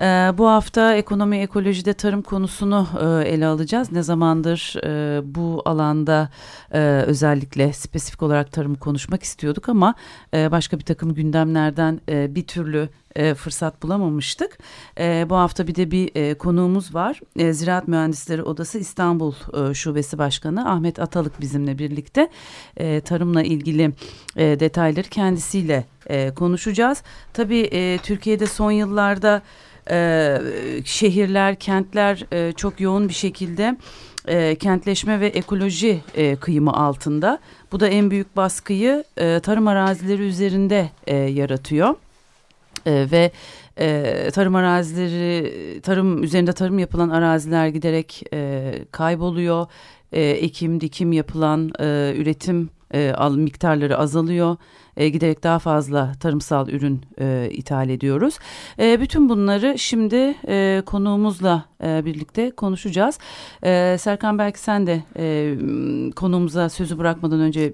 Ee, bu hafta ekonomi ekolojide tarım konusunu e, ele alacağız. Ne zamandır e, bu alanda e, özellikle spesifik olarak tarımı konuşmak istiyorduk ama e, başka bir takım gündemlerden e, bir türlü e, fırsat bulamamıştık. E, bu hafta bir de bir e, konuğumuz var. E, Ziraat Mühendisleri Odası İstanbul e, Şubesi Başkanı Ahmet Atalık bizimle birlikte e, tarımla ilgili e, detayları kendisiyle e, konuşacağız. Tabii e, Türkiye'de son yıllarda e, şehirler, kentler e, çok yoğun bir şekilde e, kentleşme ve ekoloji e, kıyımı altında. Bu da en büyük baskıyı e, tarım arazileri üzerinde e, yaratıyor. E, ve e, tarım arazileri, tarım üzerinde tarım yapılan araziler giderek e, kayboluyor. E, ekim, dikim yapılan e, üretim e, miktarları azalıyor e, giderek daha fazla tarımsal ürün e, ithal ediyoruz. E, bütün bunları şimdi e, konuğumuzla e, birlikte konuşacağız. E, Serkan belki sen de e, konuğumuza sözü bırakmadan önce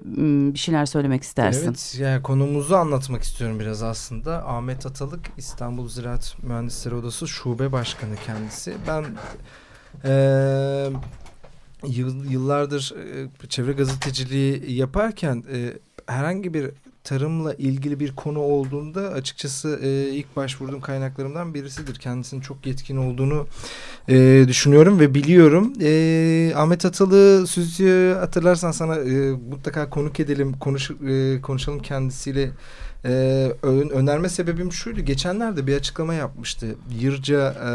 bir şeyler söylemek istersin. Evet yani konumuzu anlatmak istiyorum biraz aslında. Ahmet Atalık İstanbul Ziraat Mühendisleri Odası Şube Başkanı kendisi. Ben... Ee, yıllardır e, çevre gazeteciliği yaparken e, herhangi bir tarımla ilgili bir konu olduğunda açıkçası e, ilk başvurduğum kaynaklarımdan birisidir. Kendisinin çok yetkin olduğunu e, düşünüyorum ve biliyorum. E, Ahmet Atalı sözü hatırlarsan sana e, mutlaka konuk edelim, konuş, e, konuşalım kendisiyle. Ee, önerme sebebim şuydu. Geçenlerde bir açıklama yapmıştı. Yırca e,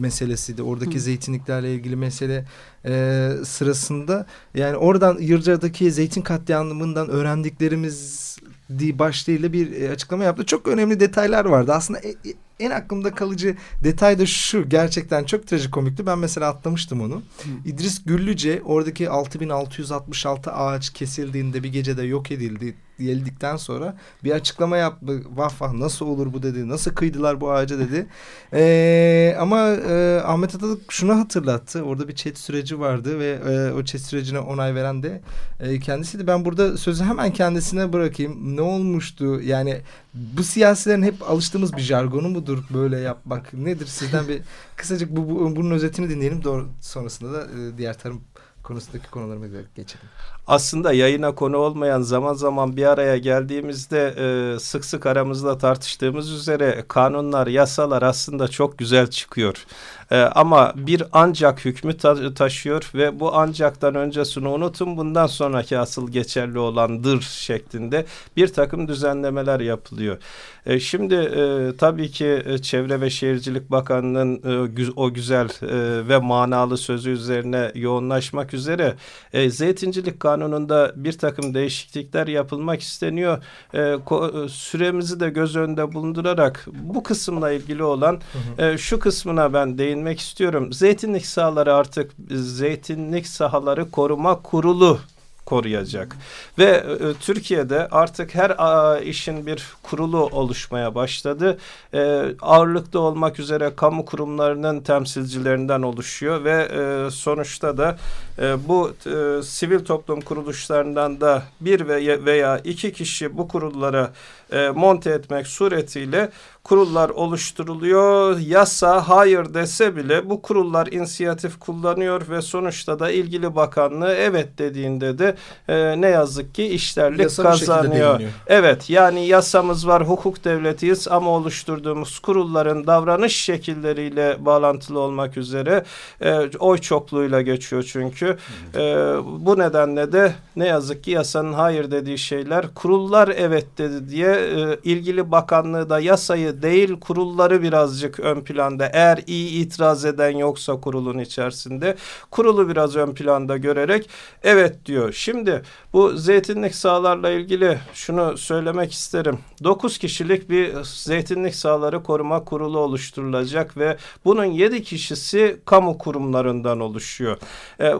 meselesi de oradaki Hı. zeytinliklerle ilgili mesele e, sırasında. Yani oradan Yırca'daki zeytin katliamından öğrendiklerimiz başlığıyla bir e, açıklama yaptı. Çok önemli detaylar vardı. Aslında e, e, en aklımda kalıcı detay da şu. Gerçekten çok trajikomikti. Ben mesela atlamıştım onu. Hı. İdris Güllüce oradaki 6666 ağaç kesildiğinde bir gecede yok edildi diyildikten sonra bir açıklama yaptı. Vah vah nasıl olur bu dedi. Nasıl kıydılar bu ağaca dedi. Ee, ama e, Ahmet Atalık şunu hatırlattı. Orada bir chat süreci vardı ve e, o chat sürecine onay veren de e, kendisiydi. Ben burada sözü hemen kendisine bırakayım. Ne olmuştu? Yani bu siyasilerin hep alıştığımız bir jargonu mudur böyle yapmak? Nedir? Sizden bir kısacık bu, bu bunun özetini dinleyelim. Doğru sonrasında da e, diğer tarım konusundaki konularıma geçelim. Aslında yayına konu olmayan zaman zaman bir araya geldiğimizde e, sık sık aramızda tartıştığımız üzere kanunlar, yasalar aslında çok güzel çıkıyor. E, ama bir ancak hükmü ta taşıyor ve bu ancaktan öncesini unutun bundan sonraki asıl geçerli olandır şeklinde bir takım düzenlemeler yapılıyor. E, şimdi e, tabii ki e, Çevre ve Şehircilik Bakanı'nın e, o güzel e, ve manalı sözü üzerine yoğunlaşmak üzere e, Zeytincilik Kanunu'nda bir takım değişiklikler yapılmak isteniyor. E, e, süremizi de göz önünde bulundurarak bu kısımla ilgili olan hı hı. E, şu kısmına ben değinmek istiyorum. Zeytinlik sahaları artık Zeytinlik Sahaları Koruma Kurulu koruyacak. Ve e, Türkiye'de artık her a, işin bir kurulu oluşmaya başladı. E, ağırlıklı olmak üzere kamu kurumlarının temsilcilerinden oluşuyor ve e, sonuçta da e, bu e, sivil toplum kuruluşlarından da bir veya iki kişi bu kurullara e, monte etmek suretiyle kurullar oluşturuluyor. Yasa hayır dese bile bu kurullar inisiyatif kullanıyor ve sonuçta da ilgili bakanlığı evet dediğinde de e, ne yazık ki işlerlik Yasa kazanıyor. Evet yani yasamız var hukuk devletiyiz ama oluşturduğumuz kurulların davranış şekilleriyle bağlantılı olmak üzere e, oy çokluğuyla geçiyor çünkü. E, bu nedenle de ne yazık ki yasanın hayır dediği şeyler kurullar evet dedi diye e, ilgili bakanlığı da yasayı değil. Kurulları birazcık ön planda. Eğer iyi itiraz eden yoksa kurulun içerisinde kurulu biraz ön planda görerek evet diyor. Şimdi bu zeytinlik sahalarla ilgili şunu söylemek isterim. 9 kişilik bir zeytinlik sahaları koruma kurulu oluşturulacak ve bunun 7 kişisi kamu kurumlarından oluşuyor. Ee,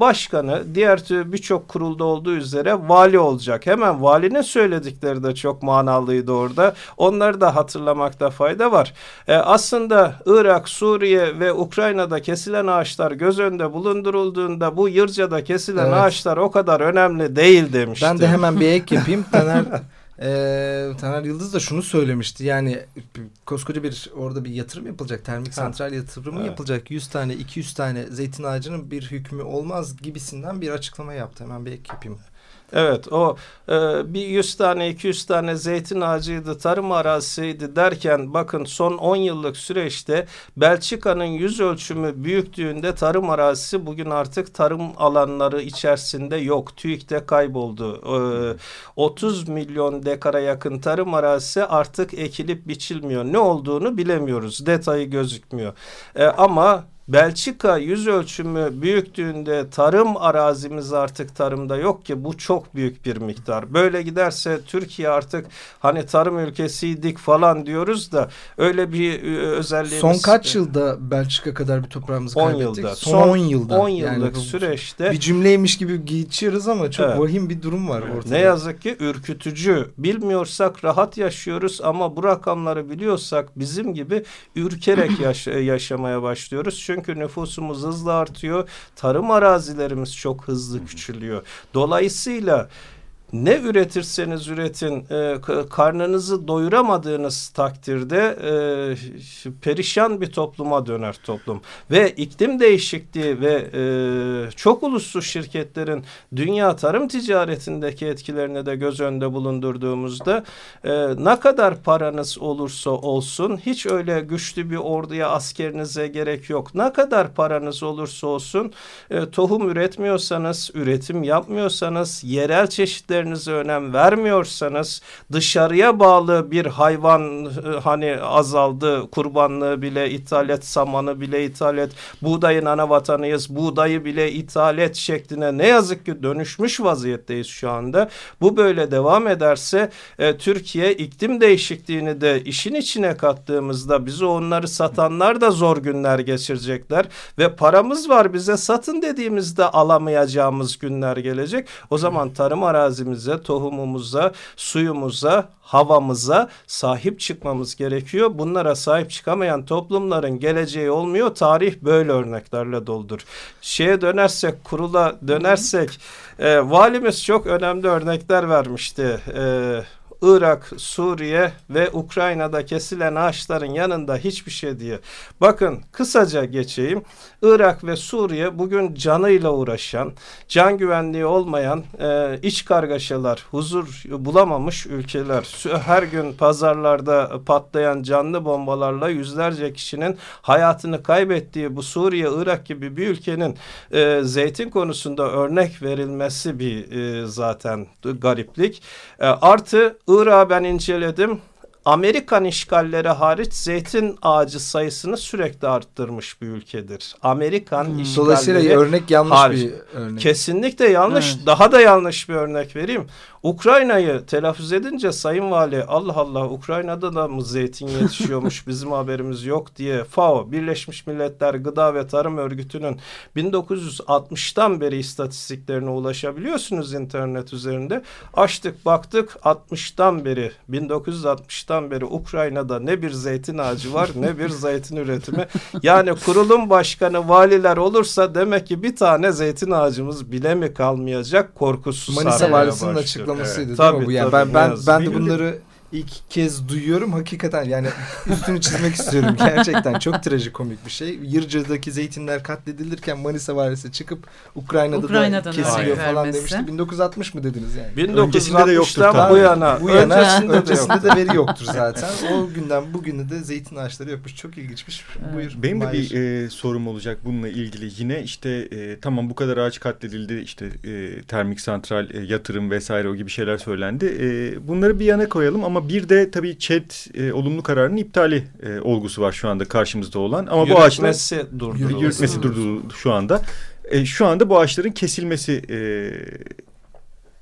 başkanı diğer birçok kurulda olduğu üzere vali olacak. Hemen valinin söyledikleri de çok manalıydı orada. Onları da hatırlamakta fayda var. Ee, aslında Irak, Suriye ve Ukrayna'da kesilen ağaçlar göz önünde bulundurulduğunda bu Yırca'da kesilen evet. ağaçlar o kadar önemli değil demişti. Ben de hemen bir ek yapayım. Taner ee, Taner Yıldız da şunu söylemişti. Yani koskoca bir orada bir yatırım yapılacak. Termik ha. santral yatırımı evet. yapılacak. 100 tane 200 tane zeytin ağacının bir hükmü olmaz gibisinden bir açıklama yaptı. Hemen bir ek yapayım. Evet o e, bir 100 tane 200 tane zeytin ağacıydı tarım arazisiydi derken bakın son 10 yıllık süreçte Belçika'nın yüz ölçümü büyüklüğünde tarım arazisi bugün artık tarım alanları içerisinde yok. TÜİK'te kayboldu. E, 30 milyon dekara yakın tarım arazisi artık ekilip biçilmiyor. Ne olduğunu bilemiyoruz. Detayı gözükmüyor. E, ama Belçika yüz ölçümü büyüklüğünde tarım arazimiz artık tarımda yok ki bu çok büyük bir miktar. Böyle giderse Türkiye artık hani tarım ülkesiydik falan diyoruz da öyle bir e, özelliğimiz. Son kaç yılda Belçika kadar bir toprağımızı 10 kaybettik? Yılda. Son 10 yılda. 10 yıllık yani süreçte. Bir cümleymiş gibi geçiyoruz ama çok evet. vahim bir durum var ortada. Ne yazık ki ürkütücü. Bilmiyorsak rahat yaşıyoruz ama bu rakamları biliyorsak bizim gibi ürkerek yaş yaşamaya başlıyoruz. Çünkü çünkü nüfusumuz hızla artıyor. Tarım arazilerimiz çok hızlı küçülüyor. Dolayısıyla ne üretirseniz üretin e, karnınızı doyuramadığınız takdirde e, perişan bir topluma döner toplum. Ve iklim değişikliği ve e, çok uluslu şirketlerin dünya tarım ticaretindeki etkilerini de göz önünde bulundurduğumuzda e, ne kadar paranız olursa olsun hiç öyle güçlü bir orduya askerinize gerek yok. Ne kadar paranız olursa olsun e, tohum üretmiyorsanız, üretim yapmıyorsanız, yerel çeşitler değerlerinize önem vermiyorsanız dışarıya bağlı bir hayvan e, hani azaldı kurbanlığı bile ithal et samanı bile ithal et buğdayın ana vatanıyız buğdayı bile ithal et şekline ne yazık ki dönüşmüş vaziyetteyiz şu anda. Bu böyle devam ederse e, Türkiye iklim değişikliğini de işin içine kattığımızda bizi onları satanlar da zor günler geçirecekler ve paramız var bize satın dediğimizde alamayacağımız günler gelecek. O zaman tarım arazimiz çiftçimize, tohumumuza, suyumuza, havamıza sahip çıkmamız gerekiyor. Bunlara sahip çıkamayan toplumların geleceği olmuyor. Tarih böyle örneklerle doldur. Şeye dönersek, kurula dönersek, e, valimiz çok önemli örnekler vermişti. E, Irak, Suriye ve Ukrayna'da kesilen ağaçların yanında hiçbir şey diye. Bakın kısaca geçeyim. Irak ve Suriye bugün canıyla uğraşan, can güvenliği olmayan e, iç kargaşalar, huzur bulamamış ülkeler. Her gün pazarlarda patlayan canlı bombalarla yüzlerce kişinin hayatını kaybettiği bu Suriye, Irak gibi bir ülkenin e, zeytin konusunda örnek verilmesi bir e, zaten gariplik. E, artı Irak'ı ben inceledim. Amerikan işgalleri hariç zeytin ağacı sayısını sürekli arttırmış bir ülkedir. Amerikan hmm. işgalleri Dolayısıyla örnek yanlış hariç. bir örnek. Kesinlikle yanlış. Evet. Daha da yanlış bir örnek vereyim. Ukrayna'yı telaffuz edince Sayın Vali Allah Allah Ukrayna'da da mı zeytin yetişiyormuş bizim haberimiz yok diye FAO Birleşmiş Milletler Gıda ve Tarım Örgütü'nün 1960'tan beri istatistiklerine ulaşabiliyorsunuz internet üzerinde. Açtık baktık 60'tan beri 1960'tan beri Ukrayna'da ne bir zeytin ağacı var ne bir zeytin üretimi. Yani kurulum başkanı valiler olursa demek ki bir tane zeytin ağacımız bile mi kalmayacak korkusu Manisa valisinin açıklaması açıklamasıydı evet. değil tabii, mi bu? Yani tabii, ben ben ben de bunları ilk kez duyuyorum. Hakikaten yani üstünü çizmek istiyorum. Gerçekten çok trajikomik bir şey. Yırca'daki zeytinler katledilirken Manisa valisi çıkıp Ukrayna'da Ukrayna'dan da kesiliyor falan vermesi. demişti. 1960 mı dediniz yani? 1960'dan bu yana. Bu yana öncesinde, öncesinde de, veri yoktur zaten. O günden bugüne de zeytin ağaçları yokmuş. Çok ilginçmiş. Evet. Buyur. Benim de bir e, sorum olacak bununla ilgili. Yine işte e, tamam bu kadar ağaç katledildi. İşte e, termik santral, e, yatırım vesaire o gibi şeyler söylendi. E, bunları bir yana koyalım ama ama bir de tabii ÇED e, olumlu kararının iptali e, olgusu var şu anda karşımızda olan. Ama bu ağaçlar Yürütmesi durduruldu. yürütmesi durduruldu şu anda. E, şu anda bu ağaçların kesilmesi e,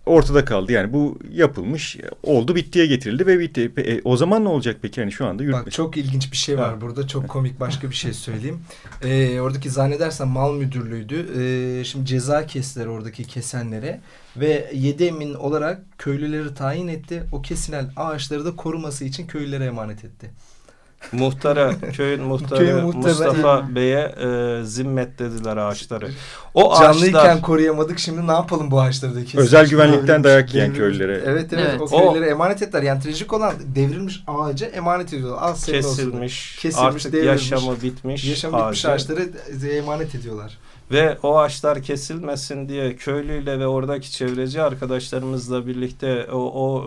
ortada kaldı. Yani bu yapılmış, oldu, bittiye getirildi ve bitti. E, o zaman ne olacak peki? Yani şu anda yürütmesi. Bak çok ilginç bir şey var Ha. burada. Çok komik başka bir şey söyleyeyim. Ee, oradaki zannedersem mal müdürlüğüydü. Ee, şimdi ceza kestiler oradaki kesenlere. Ve yedi emin olarak köylüleri tayin etti. O kesilen ağaçları da koruması için köylülere emanet etti. Muhtara, köyün muhtarı Köyün muhtarı- Mustafa Bey'e e, zimmet dediler ağaçları. O Canlıyken ağaçlar koruyamadık. Şimdi ne yapalım bu ağaçları da keselim. Özel güvenlikten Devrilmiş, dayak yiyen köylülere. Evet, evet Evet. o köylülere emanet ettiler. Yani trajik olan devrilmiş ağaca emanet ediyorlar. Al senin olsun. kesilmiş, Kesilmiş, artık devrilmiş, yaşamı bitmiş, Yaşam bitmiş ağacı. ağaçları emanet ediyorlar. Ve o ağaçlar kesilmesin diye köylüyle ve oradaki çevreci arkadaşlarımızla birlikte o, o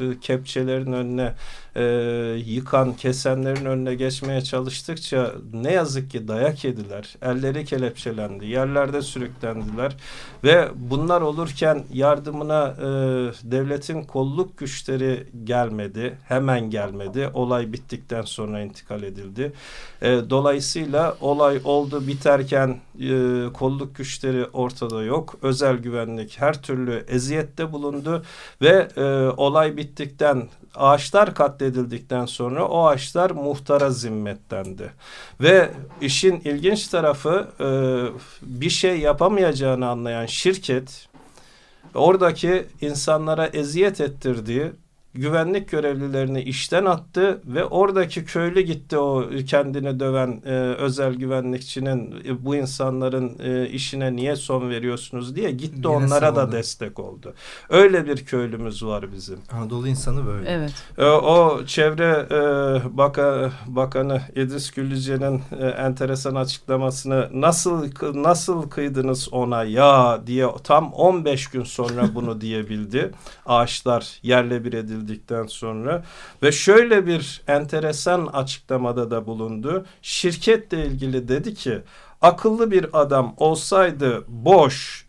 e, kepçelerin önüne e, yıkan, kesenlerin önüne geçmeye çalıştıkça ne yazık ki dayak yediler. Elleri kelepçelendi, yerlerde sürüklendiler ve bunlar olurken yardımına e, devletin kolluk güçleri gelmedi, hemen gelmedi. Olay bittikten sonra intikal edildi. E, dolayısıyla olay oldu biterken e, kolluk güçleri ortada yok. Özel güvenlik her türlü eziyette bulundu ve e, olay bittikten ağaçlar katledildikten sonra o ağaçlar muhtara zimmetlendi. Ve işin ilginç tarafı e, bir şey yapamayacağını anlayan şirket oradaki insanlara eziyet ettirdiği güvenlik görevlilerini işten attı ve oradaki köylü gitti o kendini döven e, özel güvenlikçinin e, bu insanların e, işine niye son veriyorsunuz diye gitti Yine onlara da savundu. destek oldu. Öyle bir köylümüz var bizim. Anadolu insanı böyle. Evet. E, O çevre e, baka, bakanı İdris Güllüce'nin e, enteresan açıklamasını nasıl nasıl kıydınız ona ya diye tam 15 gün sonra bunu diyebildi. Ağaçlar yerle bir edildikten sonra ve şöyle bir enteresan açıklamada da bulundu. Şirketle ilgili dedi ki akıllı bir adam olsaydı boş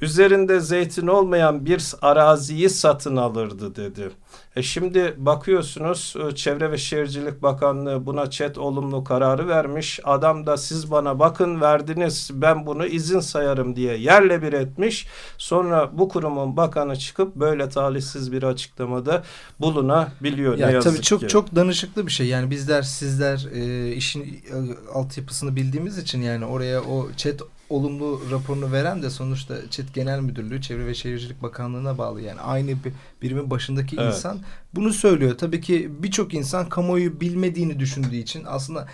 üzerinde zeytin olmayan bir araziyi satın alırdı dedi. E şimdi bakıyorsunuz e, Çevre ve Şehircilik Bakanlığı buna çet olumlu kararı vermiş. Adam da siz bana bakın verdiniz ben bunu izin sayarım diye yerle bir etmiş. Sonra bu kurumun bakanı çıkıp böyle talihsiz bir açıklamada bulunabiliyor. Ya ne yazık tabii çok ki. çok danışıklı bir şey. Yani bizler sizler e, işin e, altyapısını bildiğimiz için yani oraya o chat olumlu raporunu veren de sonuçta ÇED Genel Müdürlüğü Çevre ve Şehircilik Bakanlığı'na bağlı. Yani aynı bir birimin başındaki Evet. insan bunu söylüyor. Tabii ki birçok insan kamuoyu bilmediğini düşündüğü için aslında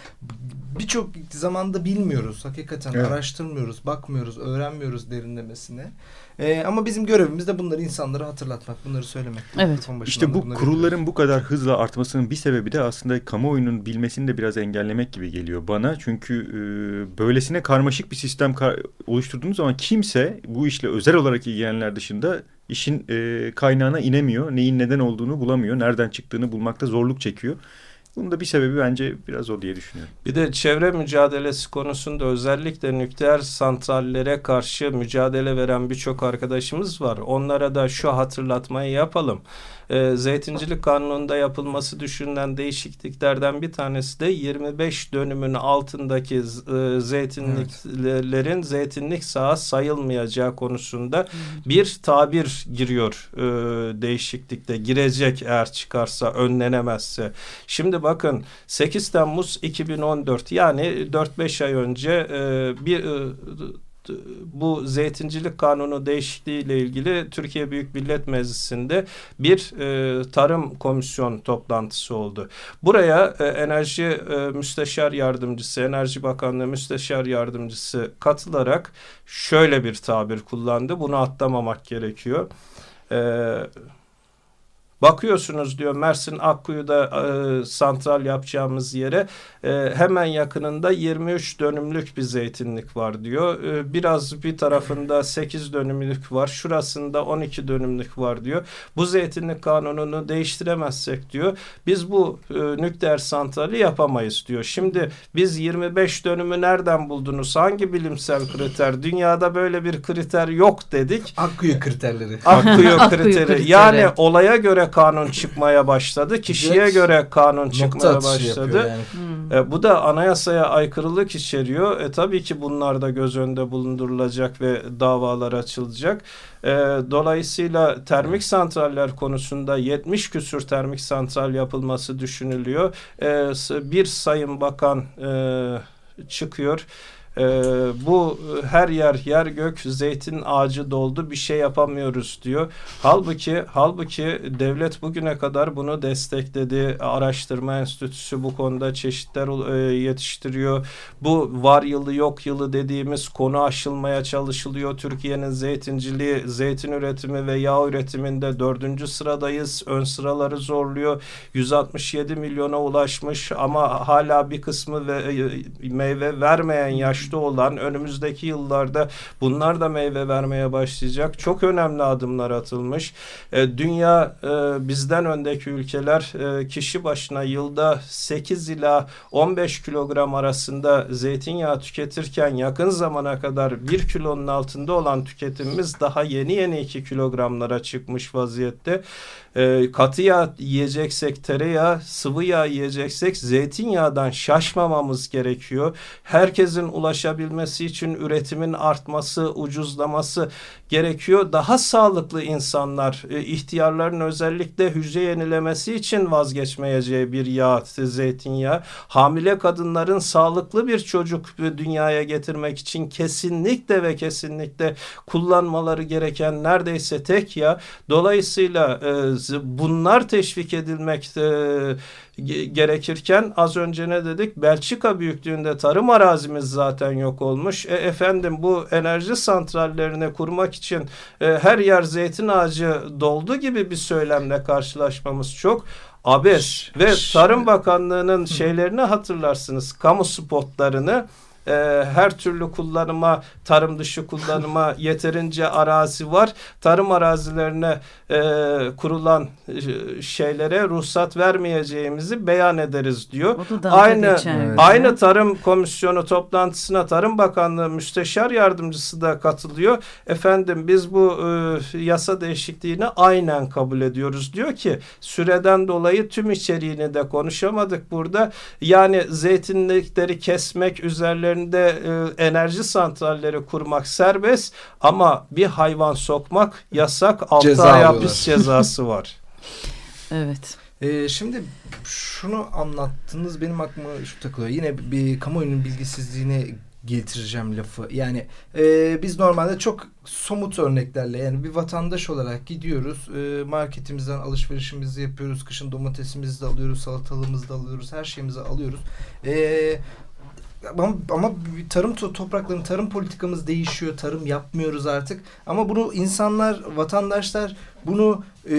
birçok zamanda bilmiyoruz. Hakikaten Evet. araştırmıyoruz, bakmıyoruz, öğrenmiyoruz derinlemesine. Ee, ama bizim görevimiz de bunları insanlara hatırlatmak, bunları söylemek. Evet. İşte bu kurulların bu kadar hızla artmasının bir sebebi de aslında kamuoyunun bilmesini de biraz engellemek gibi geliyor bana. Çünkü e, böylesine karmaşık bir sistem kar- oluşturduğunuz zaman kimse bu işle özel olarak ilgilenenler dışında işin e, kaynağına inemiyor. Neyin neden olduğunu bulamıyor. Nereden çıktığını bulmakta zorluk çekiyor. Bunun da bir sebebi bence biraz o diye düşünüyorum. Bir de çevre mücadelesi konusunda özellikle nükleer santrallere karşı mücadele veren birçok arkadaşımız var. Onlara da şu hatırlatmayı yapalım. Ee, Zeytincilik Kanunu'nda yapılması düşünülen değişikliklerden bir tanesi de 25 dönümün altındaki e, zeytinliklerin zeytinlik saha sayılmayacağı konusunda bir tabir giriyor e, değişiklikte. Girecek eğer çıkarsa önlenemezse. Şimdi bakın 8 Temmuz 2014 yani 4-5 ay önce e, bir e, bu zeytincilik kanunu değişikliği ile ilgili Türkiye Büyük Millet Meclisi'nde bir e, tarım komisyon toplantısı oldu. Buraya e, enerji e, müsteşar yardımcısı, Enerji Bakanlığı müsteşar yardımcısı katılarak şöyle bir tabir kullandı. Bunu atlamamak gerekiyor. Eee Bakıyorsunuz diyor Mersin Akkuyu'da e, santral yapacağımız yere e, hemen yakınında 23 dönümlük bir zeytinlik var diyor. E, biraz bir tarafında 8 dönümlük var. Şurasında 12 dönümlük var diyor. Bu zeytinlik kanununu değiştiremezsek diyor. Biz bu e, nükleer santrali yapamayız diyor. Şimdi biz 25 dönümü nereden buldunuz? Hangi bilimsel kriter? Dünyada böyle bir kriter yok dedik. Akkuyu kriterleri. Akkuyu kriteri. Yani olaya göre göre kanun çıkmaya başladı. Kişiye Direkt göre kanun çıkmaya atışı başladı. yani. Hmm. E, bu da anayasaya aykırılık içeriyor. E, tabii ki bunlar da göz önünde bulundurulacak ve davalar açılacak. E, dolayısıyla termik santraller konusunda 70 küsür termik santral yapılması düşünülüyor. E, bir sayın bakan e, çıkıyor. E, bu her yer yer gök zeytin ağacı doldu bir şey yapamıyoruz diyor. Halbuki halbuki devlet bugüne kadar bunu destekledi. Araştırma enstitüsü bu konuda çeşitler e, yetiştiriyor. Bu var yılı yok yılı dediğimiz konu aşılmaya çalışılıyor. Türkiye'nin zeytinciliği, zeytin üretimi ve yağ üretiminde dördüncü sıradayız. Ön sıraları zorluyor. 167 milyona ulaşmış ama hala bir kısmı ve e, meyve vermeyen yaşta olan önümüzdeki yıllarda bunlar da meyve vermeye başlayacak. Çok önemli adımlar atılmış. E, dünya e, bizden öndeki ülkeler e, kişi başına yılda 8 ila 15 kilogram arasında zeytinyağı tüketirken yakın zamana kadar 1 kilonun altında olan tüketimimiz daha yeni yeni 2 kilogramlara çıkmış vaziyette. E, katı yağ yiyeceksek tereyağı, sıvı yağ yiyeceksek zeytinyağından şaşmamamız gerekiyor. Herkesin ulaşabilmesi için üretimin artması, ucuzlaması gerekiyor. Daha sağlıklı insanlar, e, ihtiyarların özellikle hücre yenilemesi için vazgeçmeyeceği bir yağ, zeytinyağı. Hamile kadınların sağlıklı bir çocuk e, dünyaya getirmek için kesinlikle ve kesinlikle kullanmaları gereken neredeyse tek yağ. Dolayısıyla e, bunlar teşvik edilmek e, ge- gerekirken az önce ne dedik? Belçika büyüklüğünde tarım arazimiz zaten yok olmuş. E, efendim bu enerji santrallerini kurmak için e, her yer zeytin ağacı doldu gibi bir söylemle karşılaşmamız çok abes ve Tarım Bakanlığı'nın şeylerini hatırlarsınız. Kamu spotlarını e, her türlü kullanıma, tarım dışı kullanıma yeterince arazi var. Tarım arazilerine e, kurulan e, şeylere ruhsat vermeyeceğimizi beyan ederiz diyor. Da Aynı. Evet. aynı Tarım Komisyonu toplantısına Tarım Bakanlığı Müsteşar Yardımcısı da katılıyor. Efendim biz bu e, yasa değişikliğini aynen kabul ediyoruz. Diyor ki süreden dolayı tüm içeriğini de konuşamadık burada. Yani zeytinlikleri kesmek üzerlerinde e, enerji santralleri kurmak serbest ama bir hayvan sokmak yasak. 6 Ceza ay hapis cezası var. Evet. Ee, şimdi şunu anlattınız benim aklıma şu takılıyor. Yine bir kamuoyunun bilgisizliğine getireceğim lafı. Yani e, biz normalde çok somut örneklerle yani bir vatandaş olarak gidiyoruz. E, marketimizden alışverişimizi yapıyoruz. Kışın domatesimizi de alıyoruz, salatalığımızı da alıyoruz. Her şeyimizi alıyoruz. E, ama, ama tarım to- toprakların tarım politikamız değişiyor. Tarım yapmıyoruz artık. Ama bunu insanlar, vatandaşlar bunu e,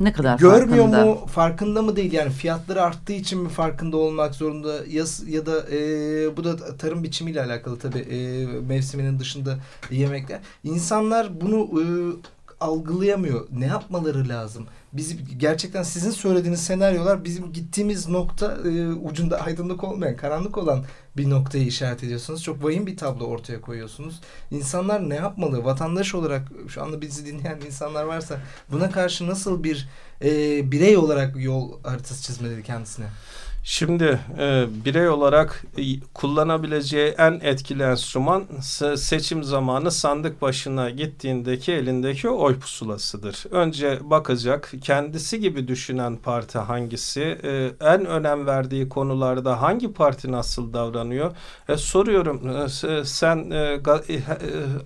Ne kadar Görmüyor farkında? mu? Farkında mı değil? Yani fiyatları arttığı için mi farkında olmak zorunda? Ya, ya da e, bu da tarım biçimiyle alakalı tabii e, mevsiminin dışında yemekler. İnsanlar bunu e, algılayamıyor. Ne yapmaları lazım? Bizim gerçekten sizin söylediğiniz senaryolar bizim gittiğimiz nokta e, ucunda aydınlık olmayan, karanlık olan bir noktayı işaret ediyorsunuz. Çok vahim bir tablo ortaya koyuyorsunuz. İnsanlar ne yapmalı? Vatandaş olarak şu anda bizi dinleyen insanlar varsa buna karşı nasıl bir e, birey olarak yol haritası çizmeleri kendisine? Şimdi e, birey olarak e, kullanabileceği en etkili enstrüman se- seçim zamanı sandık başına gittiğindeki elindeki oy pusulasıdır. Önce bakacak kendisi gibi düşünen parti hangisi, e, en önem verdiği konularda hangi parti nasıl davranıyor. E, soruyorum e, se- sen e, e, e,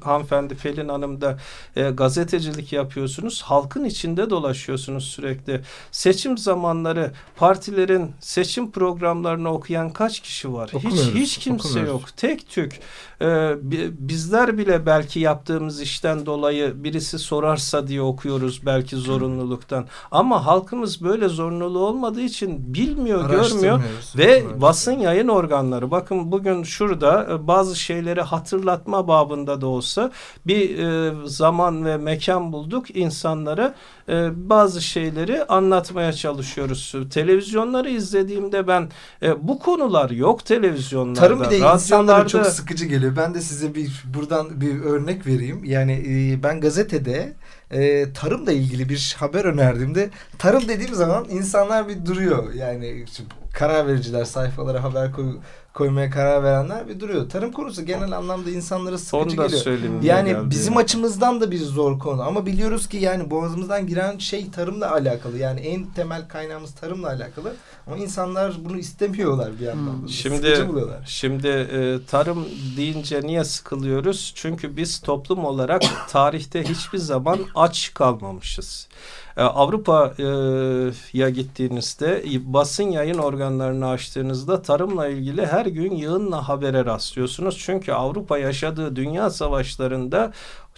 hanımefendi Pelin Hanım da e, gazetecilik yapıyorsunuz. Halkın içinde dolaşıyorsunuz sürekli. Seçim zamanları partilerin seçim programlarını okuyan kaç kişi var? Hiç Okumuyoruz, hiç kimse okumuyoruz. yok. Tek tük. Ee, bi- bizler bile belki yaptığımız işten dolayı birisi sorarsa diye okuyoruz belki zorunluluktan. Ama halkımız böyle zorunluluğu olmadığı için bilmiyor, görmüyor ve basın yayın organları bakın bugün şurada e, bazı şeyleri hatırlatma babında da olsa bir e, zaman ve mekan bulduk insanlara e, bazı şeyleri anlatmaya çalışıyoruz. Televizyonları izlediğimde ben e, bu konular yok televizyonlarda. Tarım bir de insanlara çok sıkıcı geliyor. Ben de size bir buradan bir örnek vereyim. Yani e, ben gazetede e, tarımla ilgili bir haber önerdiğimde tarım dediğim zaman insanlar bir duruyor. Yani karar vericiler sayfalara haber koy, koymaya karar verenler bir duruyor. Tarım konusu genel anlamda insanlara sıkıcı Onu da geliyor. Yani bizim açımızdan da bir zor konu ama biliyoruz ki yani boğazımızdan giren şey tarımla alakalı. Yani en temel kaynağımız tarımla alakalı. Ama insanlar bunu istemiyorlar bir yandan. Hmm. Şimdi şimdi e, tarım deyince niye sıkılıyoruz? Çünkü biz toplum olarak tarihte hiçbir zaman aç kalmamışız. E, Avrupa'ya gittiğinizde e, basın yayın organlarını açtığınızda tarımla ilgili her gün yığınla habere rastlıyorsunuz. Çünkü Avrupa yaşadığı dünya savaşlarında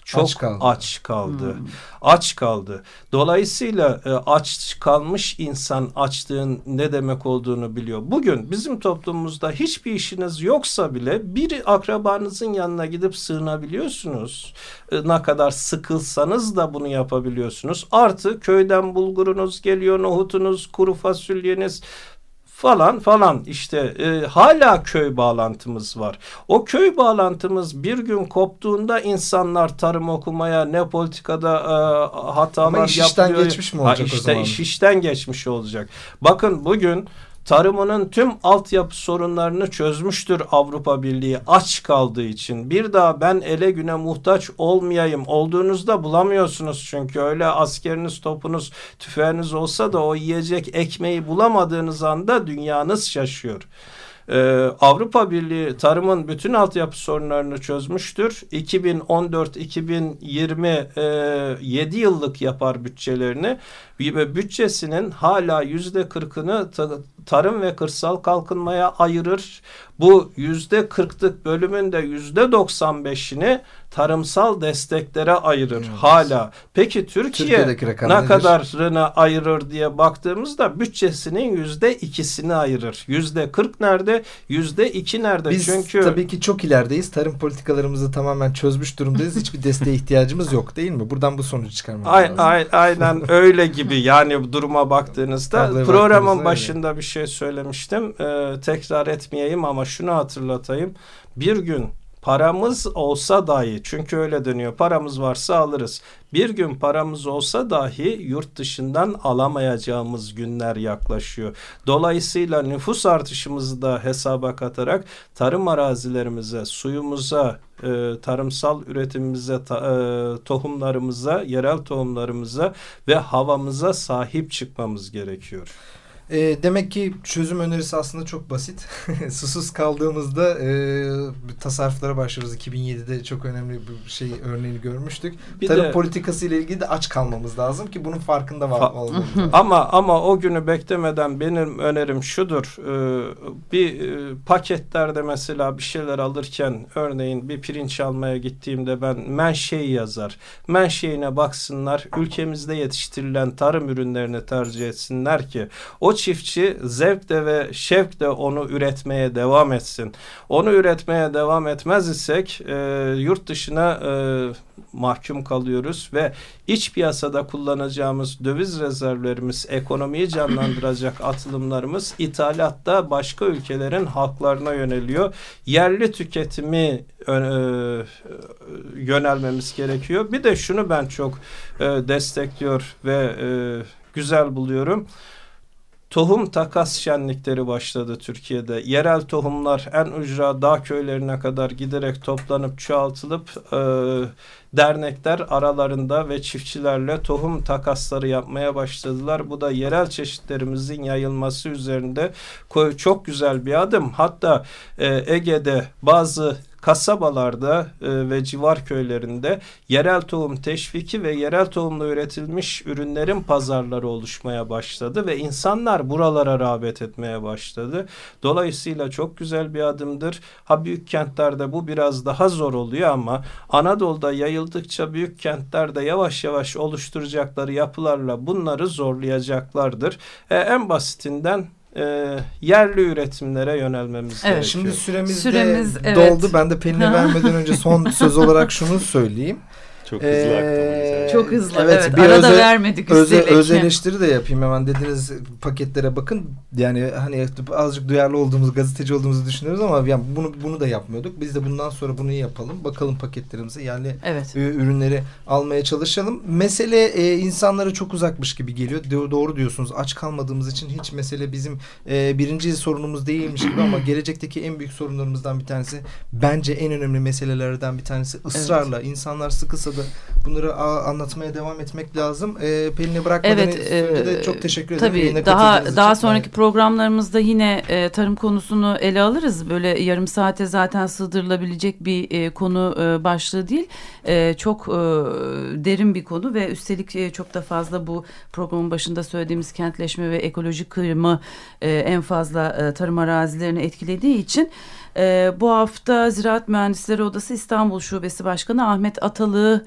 çok Aç kaldı. aç kaldı. Hmm. Aç kaldı. Dolayısıyla e, aç kalmış insan açlığın ne demek olduğunu biliyor. Bugün bizim toplumumuzda hiçbir işiniz yoksa bile bir akrabanızın yanına gidip sığınabiliyorsunuz. E, ne kadar sıkılsanız da bunu yapabiliyorsunuz. Artı köyden bulgurunuz geliyor, nohutunuz, kuru fasulyeniz falan falan işte e, hala köy bağlantımız var. O köy bağlantımız bir gün koptuğunda insanlar tarım okumaya ne politikada e, hatalar Ama iş işten geçmiş mi olacak ha, o işte zaman? iş işten geçmiş olacak. Bakın bugün tarımının tüm altyapı sorunlarını çözmüştür Avrupa Birliği aç kaldığı için. Bir daha ben ele güne muhtaç olmayayım. Olduğunuzda bulamıyorsunuz çünkü öyle askeriniz, topunuz, tüfeğiniz olsa da o yiyecek ekmeği bulamadığınız anda dünyanız şaşıyor. Ee, Avrupa Birliği tarımın bütün altyapı sorunlarını çözmüştür. 2014-2020 e, 7 yıllık yapar bütçelerini ve bütçesinin hala yüzde kırkını tarım ve kırsal kalkınmaya ayırır. Bu yüzde kırklık bölümün de yüzde doksan beşini tarımsal desteklere ayırır Evet. hala. Peki Türkiye ne nedir? kadarını ayırır diye baktığımızda bütçesinin yüzde ikisini ayırır. Yüzde kırk nerede? Yüzde iki nerede? Biz Çünkü tabii ki çok ilerideyiz. Tarım politikalarımızı tamamen çözmüş durumdayız. Hiçbir desteğe ihtiyacımız yok değil mi? Buradan bu sonucu çıkarmamız Ay, lazım. ay, aynen öyle gibi yani duruma baktığınızda Tabloya programın baktığınızda başında bir şey söylemiştim Ee, tekrar etmeyeyim ama şunu hatırlatayım bir gün paramız olsa dahi çünkü öyle dönüyor paramız varsa alırız bir gün paramız olsa dahi yurt dışından alamayacağımız günler yaklaşıyor. Dolayısıyla nüfus artışımızı da hesaba katarak tarım arazilerimize, suyumuza, e, tarımsal üretimimize, ta- e, tohumlarımıza, yerel tohumlarımıza ve havamıza sahip çıkmamız gerekiyor. E, demek ki çözüm önerisi aslında çok basit. Susuz kaldığımızda e, tasarruflara başlıyoruz. 2007'de çok önemli bir şey örneğini görmüştük. Bir Tarım de- politikası ile ilgili de aç kalmamız lazım ki bunun farkında var Fa- Ama ama o günü beklemeden benim önerim şudur. Ee, bir e, paketlerde mesela bir şeyler alırken örneğin bir pirinç almaya gittiğimde ben menşei yazar. Menşeine baksınlar. Ülkemizde yetiştirilen tarım ürünlerini tercih etsinler ki o çiftçi zevkle ve şevkle onu üretmeye devam etsin. Onu üretmeye devam etmez isek e, yurt dışına e, mahkum kalıyoruz ve iç piyasada kullanacağımız döviz rezervlerimiz, ekonomiyi canlandıracak atılımlarımız ithalatta başka ülkelerin halklarına yöneliyor. Yerli tüketimi e, e, yönelmemiz gerekiyor. Bir de şunu ben çok e, destekliyor ve e, güzel buluyorum. Tohum takas şenlikleri başladı Türkiye'de. Yerel tohumlar en ücra dağ köylerine kadar giderek toplanıp çoğaltılıp e, dernekler aralarında ve çiftçilerle tohum takasları yapmaya başladılar. Bu da yerel çeşitlerimizin yayılması üzerinde çok güzel bir adım. Hatta e, Ege'de bazı kasabalarda e, ve civar köylerinde yerel tohum teşviki ve yerel tohumla üretilmiş ürünlerin pazarları oluşmaya başladı ve insanlar buralara rağbet etmeye başladı. Dolayısıyla çok güzel bir adımdır. Ha büyük kentlerde bu biraz daha zor oluyor ama Anadolu'da yayıldıkça büyük kentlerde yavaş yavaş oluşturacakları yapılarla bunları zorlayacaklardır. E, en basitinden e, yerli üretimlere yönelmemiz Evet. gerekiyor. Şimdi süremiz, Süremiz, de evet. doldu. Ben de Pelin'e vermeden önce son söz olarak şunu söyleyeyim. Çok hızlı ee, aktı Çok hızlı evet. evet. Bir Arada öze, vermedik öze, öz eleştiri de yapayım hemen dediğiniz paketlere bakın. Yani hani azıcık duyarlı olduğumuz gazeteci olduğumuzu düşünüyoruz ama yani bunu bunu da yapmıyorduk. Biz de bundan sonra bunu yapalım. Bakalım paketlerimize yani evet. ürünleri almaya çalışalım. Mesele e, insanlara çok uzakmış gibi geliyor. Doğru diyorsunuz. Aç kalmadığımız için hiç mesele bizim e, birinci sorunumuz değilmiş gibi ama gelecekteki en büyük sorunlarımızdan bir tanesi bence en önemli meselelerden bir tanesi ısrarla evet. insanlar sıkılsa da bunları anlatmaya devam etmek lazım. E, Pelin'e bırakmadan evet, e, de çok teşekkür ederim. Tabii daha daha için. sonraki programlarımızda yine e, tarım konusunu ele alırız. Böyle yarım saate zaten sığdırılabilecek bir e, konu e, başlığı değil. E, çok e, derin bir konu ve üstelik e, çok da fazla bu programın başında söylediğimiz kentleşme ve ekolojik kırımı e, en fazla e, tarım arazilerini etkilediği için e, bu hafta Ziraat Mühendisleri Odası İstanbul Şubesi Başkanı Ahmet Atalı'yı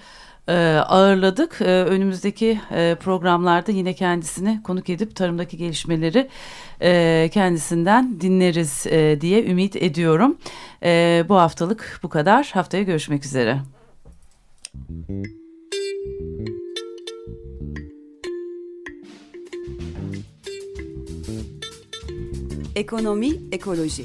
e, ağırladık. E, önümüzdeki e, programlarda yine kendisini konuk edip tarımdaki gelişmeleri e, kendisinden dinleriz e, diye ümit ediyorum. E, bu haftalık bu kadar. Haftaya görüşmek üzere. Ekonomi, ekoloji.